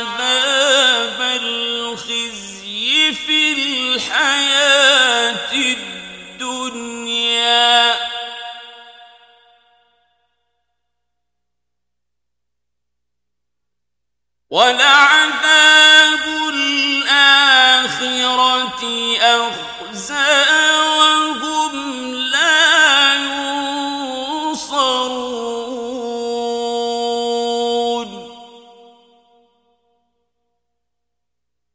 عذاب الخزي في الحياة الدنيا.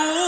ہوں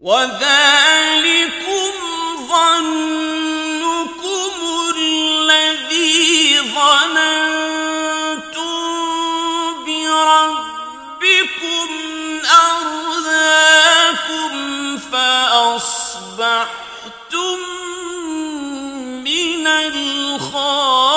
وذلكم ظنكم الذي ظننتم بربكم فأصبحتم من الخاسرين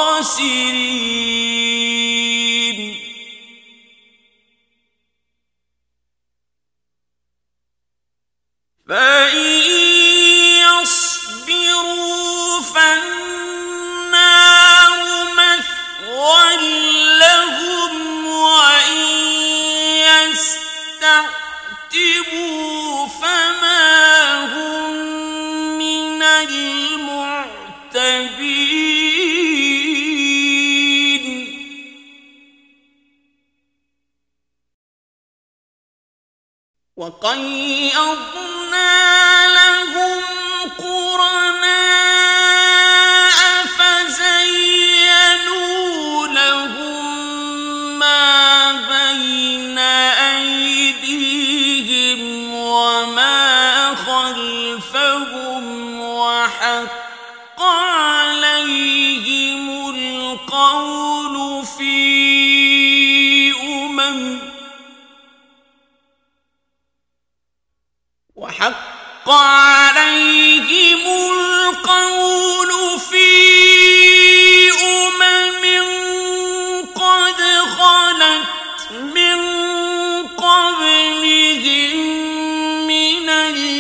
وقد عليهم